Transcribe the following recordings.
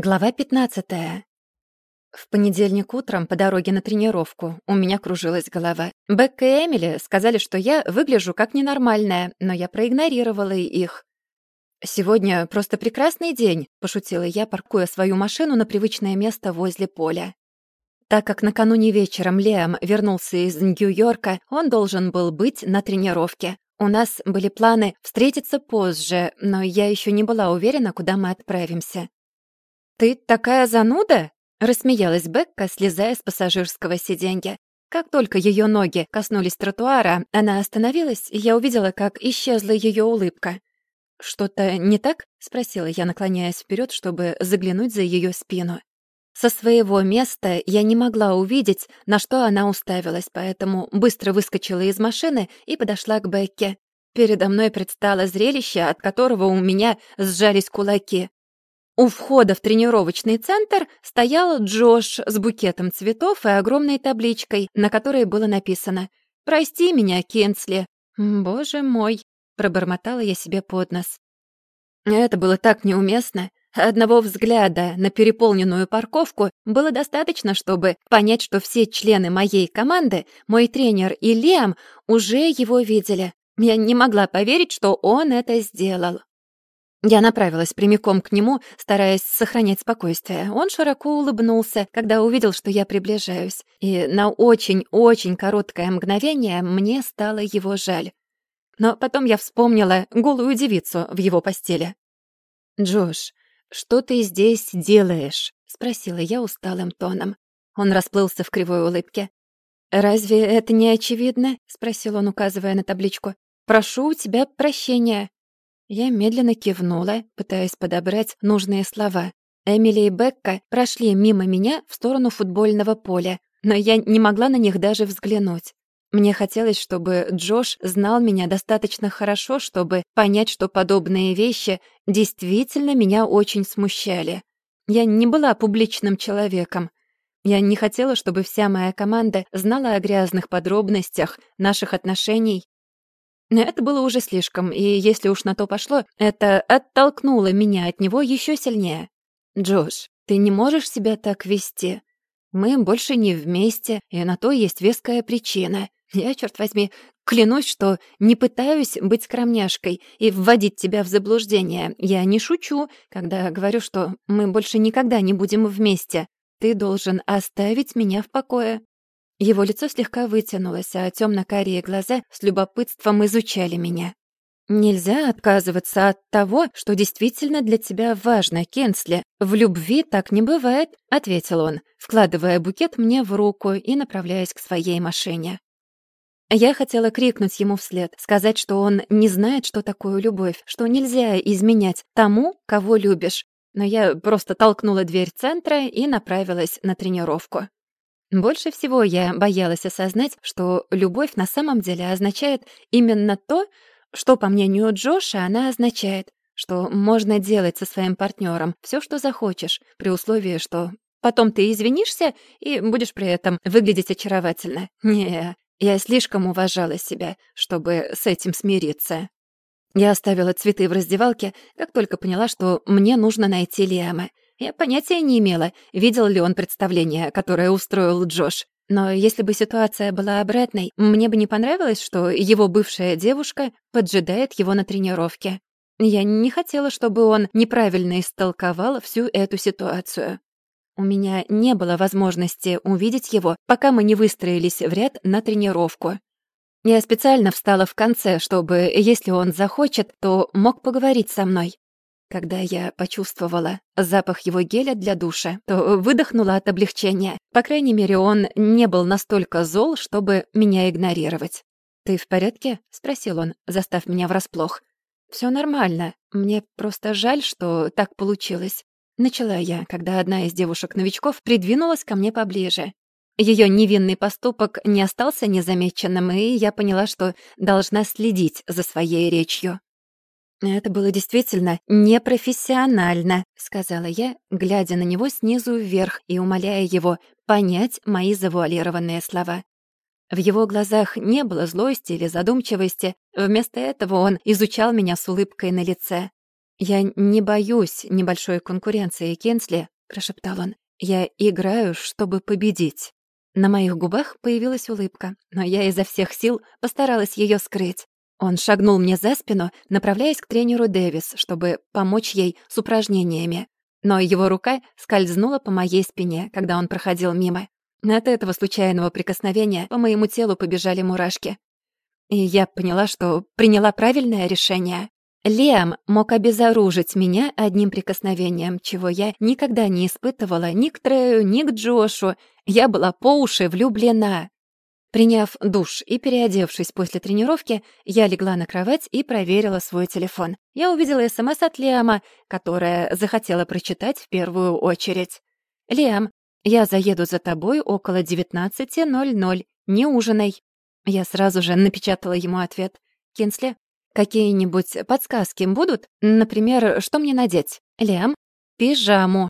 Глава 15. В понедельник утром по дороге на тренировку у меня кружилась голова. Бекка и Эмили сказали, что я выгляжу как ненормальная, но я проигнорировала их. «Сегодня просто прекрасный день», — пошутила я, паркуя свою машину на привычное место возле поля. Так как накануне вечером Лиам вернулся из Нью-Йорка, он должен был быть на тренировке. У нас были планы встретиться позже, но я еще не была уверена, куда мы отправимся. «Ты такая зануда?» — рассмеялась Бекка, слезая с пассажирского сиденья. Как только ее ноги коснулись тротуара, она остановилась, и я увидела, как исчезла ее улыбка. «Что-то не так?» — спросила я, наклоняясь вперед, чтобы заглянуть за ее спину. Со своего места я не могла увидеть, на что она уставилась, поэтому быстро выскочила из машины и подошла к Бекке. Передо мной предстало зрелище, от которого у меня сжались кулаки. У входа в тренировочный центр стоял Джош с букетом цветов и огромной табличкой, на которой было написано «Прости меня, Кенсли». «Боже мой», — пробормотала я себе под нос. Это было так неуместно. Одного взгляда на переполненную парковку было достаточно, чтобы понять, что все члены моей команды, мой тренер и Лиам уже его видели. Я не могла поверить, что он это сделал. Я направилась прямиком к нему, стараясь сохранять спокойствие. Он широко улыбнулся, когда увидел, что я приближаюсь, и на очень-очень короткое мгновение мне стало его жаль. Но потом я вспомнила голую девицу в его постели. «Джош, что ты здесь делаешь?» — спросила я усталым тоном. Он расплылся в кривой улыбке. «Разве это не очевидно?» — спросил он, указывая на табличку. «Прошу у тебя прощения». Я медленно кивнула, пытаясь подобрать нужные слова. Эмили и Бекка прошли мимо меня в сторону футбольного поля, но я не могла на них даже взглянуть. Мне хотелось, чтобы Джош знал меня достаточно хорошо, чтобы понять, что подобные вещи действительно меня очень смущали. Я не была публичным человеком. Я не хотела, чтобы вся моя команда знала о грязных подробностях наших отношений это было уже слишком, и если уж на то пошло, это оттолкнуло меня от него еще сильнее. «Джош, ты не можешь себя так вести. Мы больше не вместе, и на то есть веская причина. Я, черт возьми, клянусь, что не пытаюсь быть скромняшкой и вводить тебя в заблуждение. Я не шучу, когда говорю, что мы больше никогда не будем вместе. Ты должен оставить меня в покое». Его лицо слегка вытянулось, а темно-карие глаза с любопытством изучали меня. «Нельзя отказываться от того, что действительно для тебя важно, Кенсли. В любви так не бывает», — ответил он, вкладывая букет мне в руку и направляясь к своей машине. Я хотела крикнуть ему вслед, сказать, что он не знает, что такое любовь, что нельзя изменять тому, кого любишь. Но я просто толкнула дверь центра и направилась на тренировку. Больше всего я боялась осознать, что любовь на самом деле означает именно то, что, по мнению Джоша, она означает, что можно делать со своим партнером все, что захочешь, при условии, что потом ты извинишься и будешь при этом выглядеть очаровательно. Не, я слишком уважала себя, чтобы с этим смириться. Я оставила цветы в раздевалке, как только поняла, что мне нужно найти Лиама — я понятия не имела, видел ли он представление, которое устроил Джош. Но если бы ситуация была обратной, мне бы не понравилось, что его бывшая девушка поджидает его на тренировке. Я не хотела, чтобы он неправильно истолковал всю эту ситуацию. У меня не было возможности увидеть его, пока мы не выстроились в ряд на тренировку. Я специально встала в конце, чтобы, если он захочет, то мог поговорить со мной. Когда я почувствовала запах его геля для душа, то выдохнула от облегчения. По крайней мере, он не был настолько зол, чтобы меня игнорировать. «Ты в порядке?» — спросил он, застав меня врасплох. Все нормально. Мне просто жаль, что так получилось». Начала я, когда одна из девушек-новичков придвинулась ко мне поближе. Ее невинный поступок не остался незамеченным, и я поняла, что должна следить за своей речью. «Это было действительно непрофессионально», — сказала я, глядя на него снизу вверх и умоляя его понять мои завуалированные слова. В его глазах не было злости или задумчивости, вместо этого он изучал меня с улыбкой на лице. «Я не боюсь небольшой конкуренции, Кенсли», — прошептал он. «Я играю, чтобы победить». На моих губах появилась улыбка, но я изо всех сил постаралась ее скрыть. Он шагнул мне за спину, направляясь к тренеру Дэвис, чтобы помочь ей с упражнениями. Но его рука скользнула по моей спине, когда он проходил мимо. От этого случайного прикосновения по моему телу побежали мурашки. И я поняла, что приняла правильное решение. Лиам мог обезоружить меня одним прикосновением, чего я никогда не испытывала ни к Трею, ни к Джошу. Я была по уши влюблена. Приняв душ и переодевшись после тренировки, я легла на кровать и проверила свой телефон. Я увидела СМС от Лиама, которая захотела прочитать в первую очередь. «Лиам, я заеду за тобой около 19.00. Не ужинай». Я сразу же напечатала ему ответ. «Кинсли, какие-нибудь подсказки будут? Например, что мне надеть? Лиам, пижаму».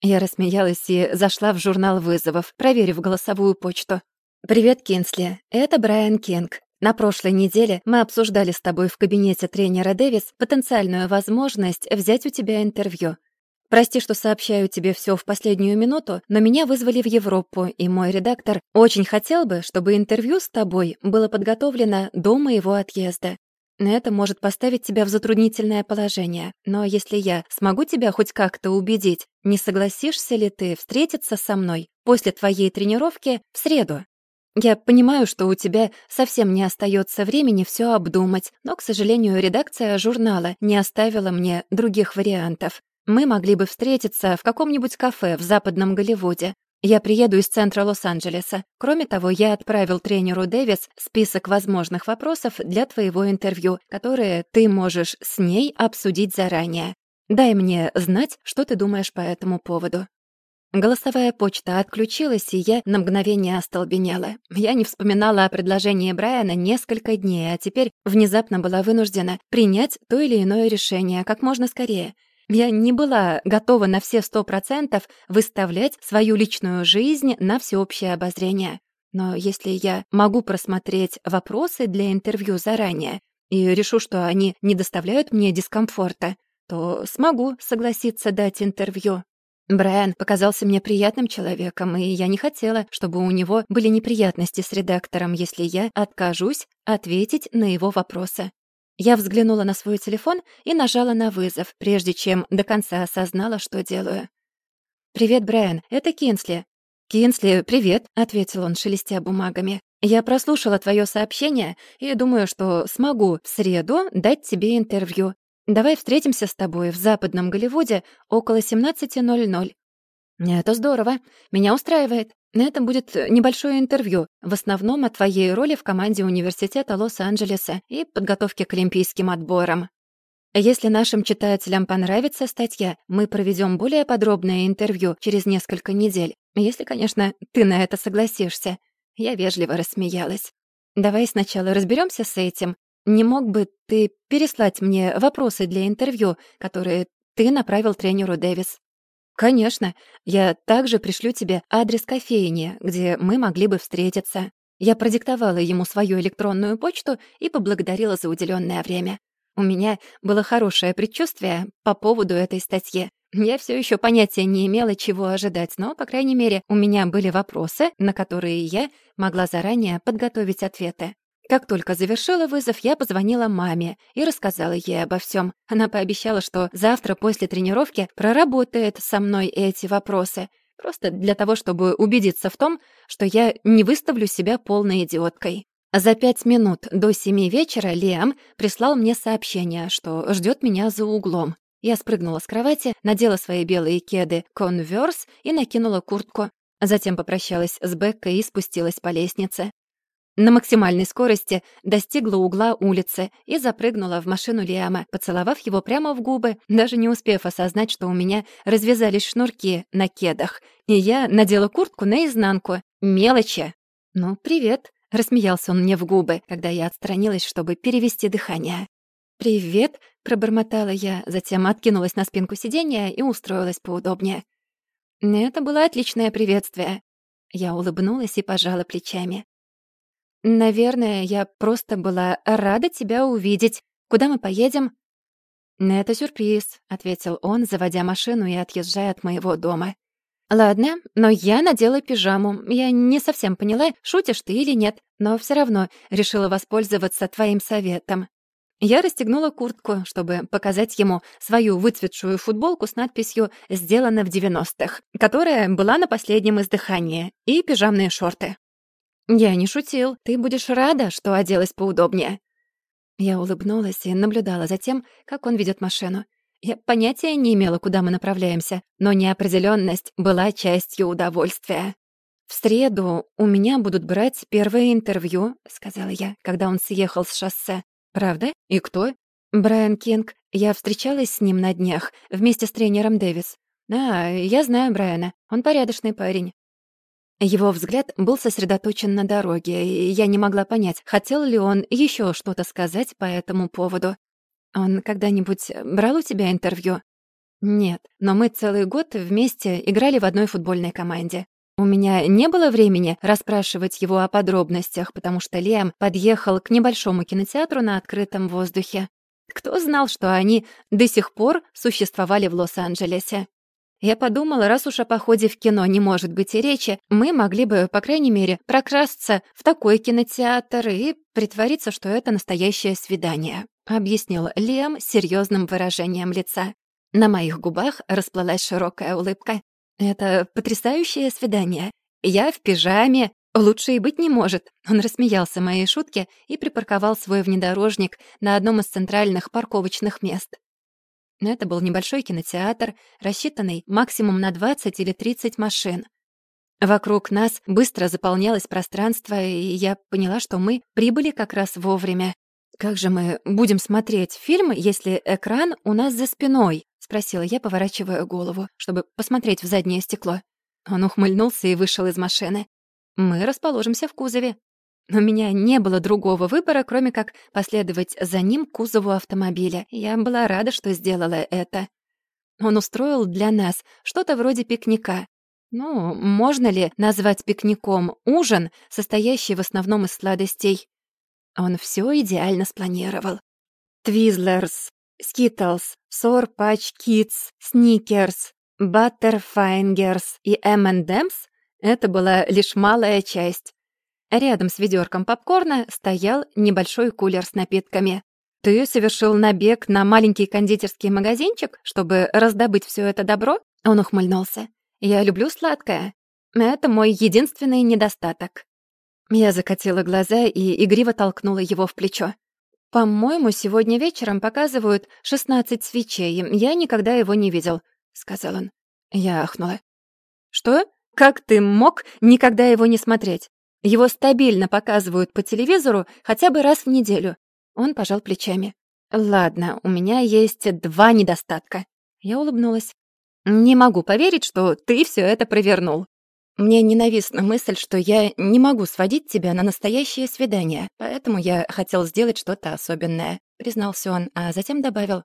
Я рассмеялась и зашла в журнал вызовов, проверив голосовую почту. «Привет, Кинсли. Это Брайан Кинг. На прошлой неделе мы обсуждали с тобой в кабинете тренера Дэвис потенциальную возможность взять у тебя интервью. Прости, что сообщаю тебе все в последнюю минуту, но меня вызвали в Европу, и мой редактор очень хотел бы, чтобы интервью с тобой было подготовлено до моего отъезда. Это может поставить тебя в затруднительное положение, но если я смогу тебя хоть как-то убедить, не согласишься ли ты встретиться со мной после твоей тренировки в среду? Я понимаю, что у тебя совсем не остается времени все обдумать, но, к сожалению, редакция журнала не оставила мне других вариантов. Мы могли бы встретиться в каком-нибудь кафе в западном Голливуде. Я приеду из центра Лос-Анджелеса. Кроме того, я отправил тренеру Дэвис список возможных вопросов для твоего интервью, которые ты можешь с ней обсудить заранее. Дай мне знать, что ты думаешь по этому поводу. Голосовая почта отключилась, и я на мгновение остолбенела. Я не вспоминала о предложении Брайана несколько дней, а теперь внезапно была вынуждена принять то или иное решение как можно скорее. Я не была готова на все сто процентов выставлять свою личную жизнь на всеобщее обозрение. Но если я могу просмотреть вопросы для интервью заранее и решу, что они не доставляют мне дискомфорта, то смогу согласиться дать интервью. Брайан показался мне приятным человеком, и я не хотела, чтобы у него были неприятности с редактором, если я откажусь ответить на его вопросы. Я взглянула на свой телефон и нажала на вызов, прежде чем до конца осознала, что делаю. «Привет, Брайан, это Кинсли». «Кинсли, привет», — ответил он, шелестя бумагами. «Я прослушала твое сообщение и думаю, что смогу в среду дать тебе интервью. Давай встретимся с тобой в западном Голливуде около 17.00. Это здорово. Меня устраивает. Это будет небольшое интервью, в основном о твоей роли в команде университета Лос-Анджелеса и подготовке к олимпийским отборам. Если нашим читателям понравится статья, мы проведем более подробное интервью через несколько недель, если, конечно, ты на это согласишься. Я вежливо рассмеялась. Давай сначала разберемся с этим, не мог бы ты переслать мне вопросы для интервью, которые ты направил тренеру Дэвис? Конечно. Я также пришлю тебе адрес кофейни, где мы могли бы встретиться. Я продиктовала ему свою электронную почту и поблагодарила за уделенное время. У меня было хорошее предчувствие по поводу этой статьи. Я все еще понятия не имела, чего ожидать, но, по крайней мере, у меня были вопросы, на которые я могла заранее подготовить ответы. Как только завершила вызов, я позвонила маме и рассказала ей обо всем. Она пообещала, что завтра после тренировки проработает со мной эти вопросы, просто для того, чтобы убедиться в том, что я не выставлю себя полной идиоткой. За пять минут до семи вечера Лиам прислал мне сообщение, что ждет меня за углом. Я спрыгнула с кровати, надела свои белые кеды «Конверс» и накинула куртку. Затем попрощалась с Беккой и спустилась по лестнице. На максимальной скорости достигла угла улицы и запрыгнула в машину Лиама, поцеловав его прямо в губы, даже не успев осознать, что у меня развязались шнурки на кедах, и я надела куртку наизнанку. Мелочи. «Ну, привет», — рассмеялся он мне в губы, когда я отстранилась, чтобы перевести дыхание. «Привет», — пробормотала я, затем откинулась на спинку сиденья и устроилась поудобнее. Это было отличное приветствие. Я улыбнулась и пожала плечами. «Наверное, я просто была рада тебя увидеть. Куда мы поедем?» «Это сюрприз», — ответил он, заводя машину и отъезжая от моего дома. «Ладно, но я надела пижаму. Я не совсем поняла, шутишь ты или нет, но все равно решила воспользоваться твоим советом. Я расстегнула куртку, чтобы показать ему свою выцветшую футболку с надписью «Сделано в 90-х», которая была на последнем издыхании, и пижамные шорты. «Я не шутил. Ты будешь рада, что оделась поудобнее». Я улыбнулась и наблюдала за тем, как он ведет машину. Я понятия не имела, куда мы направляемся, но неопределенность была частью удовольствия. «В среду у меня будут брать первое интервью», — сказала я, когда он съехал с шоссе. «Правда? И кто?» «Брайан Кинг. Я встречалась с ним на днях, вместе с тренером Дэвис. Да, я знаю Брайана. Он порядочный парень». Его взгляд был сосредоточен на дороге, и я не могла понять, хотел ли он еще что-то сказать по этому поводу. «Он когда-нибудь брал у тебя интервью?» «Нет, но мы целый год вместе играли в одной футбольной команде. У меня не было времени расспрашивать его о подробностях, потому что Лем подъехал к небольшому кинотеатру на открытом воздухе. Кто знал, что они до сих пор существовали в Лос-Анджелесе? Я подумала, раз уж о походе в кино не может быть и речи, мы могли бы, по крайней мере, прокрасться в такой кинотеатр и притвориться, что это настоящее свидание», — объяснил Лем серьезным выражением лица. На моих губах расплылась широкая улыбка. «Это потрясающее свидание. Я в пижаме. Лучше и быть не может». Он рассмеялся моей шутке и припарковал свой внедорожник на одном из центральных парковочных мест. Это был небольшой кинотеатр, рассчитанный максимум на 20 или 30 машин. Вокруг нас быстро заполнялось пространство, и я поняла, что мы прибыли как раз вовремя. «Как же мы будем смотреть фильм, если экран у нас за спиной?» — спросила я, поворачивая голову, чтобы посмотреть в заднее стекло. Он ухмыльнулся и вышел из машины. «Мы расположимся в кузове». У меня не было другого выбора, кроме как последовать за ним к кузову автомобиля. Я была рада, что сделала это. Он устроил для нас что-то вроде пикника. Ну, можно ли назвать пикником ужин, состоящий в основном из сладостей? Он все идеально спланировал. Twizzlers, Skittles, Sour Kids, Snickers, Butterfingers и M&M's — это была лишь малая часть. Рядом с ведерком попкорна стоял небольшой кулер с напитками. «Ты совершил набег на маленький кондитерский магазинчик, чтобы раздобыть все это добро?» Он ухмыльнулся. «Я люблю сладкое. Это мой единственный недостаток». Я закатила глаза и игриво толкнула его в плечо. «По-моему, сегодня вечером показывают 16 свечей. Я никогда его не видел», — сказал он. Я ахнула. «Что? Как ты мог никогда его не смотреть? Его стабильно показывают по телевизору хотя бы раз в неделю». Он пожал плечами. «Ладно, у меня есть два недостатка». Я улыбнулась. «Не могу поверить, что ты все это провернул. Мне ненавистна мысль, что я не могу сводить тебя на настоящее свидание, поэтому я хотел сделать что-то особенное», — признался он, а затем добавил.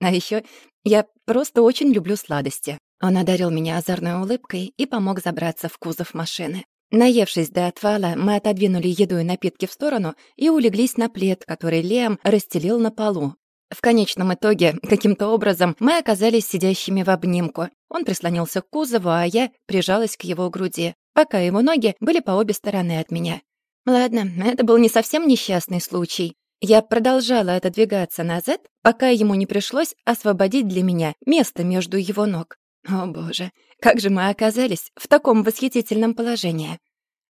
«А еще я просто очень люблю сладости». Он одарил меня озорной улыбкой и помог забраться в кузов машины. Наевшись до отвала, мы отодвинули еду и напитки в сторону и улеглись на плед, который Лиам расстелил на полу, в конечном итоге, каким-то образом, мы оказались сидящими в обнимку. Он прислонился к кузову, а я прижалась к его груди, пока его ноги были по обе стороны от меня. Ладно, это был не совсем несчастный случай. Я продолжала отодвигаться назад, пока ему не пришлось освободить для меня место между его ног. О боже, как же мы оказались в таком восхитительном положении.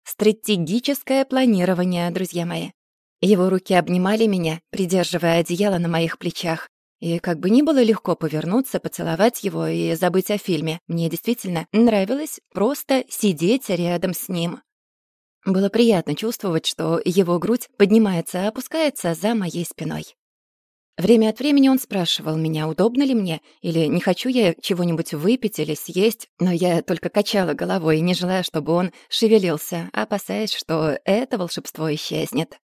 Стратегическое планирование, друзья мои. Его руки обнимали меня, придерживая одеяло на моих плечах. И как бы ни было легко повернуться, поцеловать его и забыть о фильме, мне действительно нравилось просто сидеть рядом с ним. Было приятно чувствовать, что его грудь поднимается и опускается за моей спиной. Время от времени он спрашивал меня, удобно ли мне, или не хочу я чего-нибудь выпить или съесть, но я только качала головой, не желая, чтобы он шевелился, опасаясь, что это волшебство исчезнет.